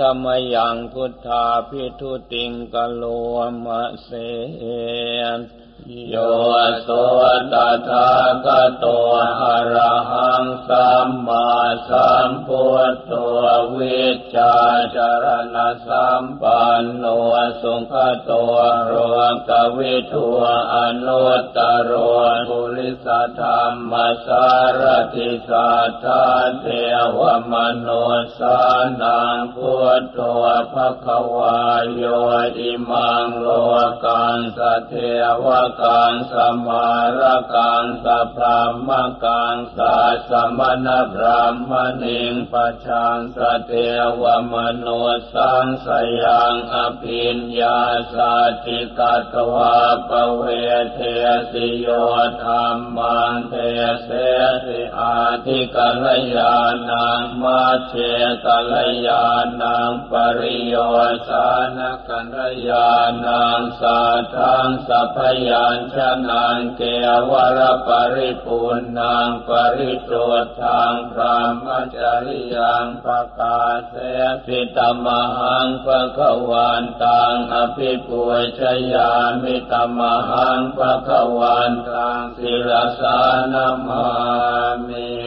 ธรรมยังพุทธาพิทุติงกโลมะเสโยโสตถาคต สัมมาสัมพุทโธวิชาจารณสัมปันโนสุขโตโรกวิทูอนุตตโรภุริสธรรมสารติสัทธาเทวมโนสานังพุทโธภควายโยอิมังโล กังสเทวกังสมารกังสพรามกังสาสมณพรามณิงปชังสเทวมโนสังสยังอภิญญาสัจิกัตวาปเวเทสิโยธรรมังเทเสสิอาทิกัลยานังมัชเชกัลยานังปริโยสานกัลยานังสาทธังสัพยัญชนังเกวรปริปุณังปริสุทธังพระมจริยังปกาเสสิตมหังปะขวันตังอภิปุชยามิตมหังปะขวันตังศิลสานามามิ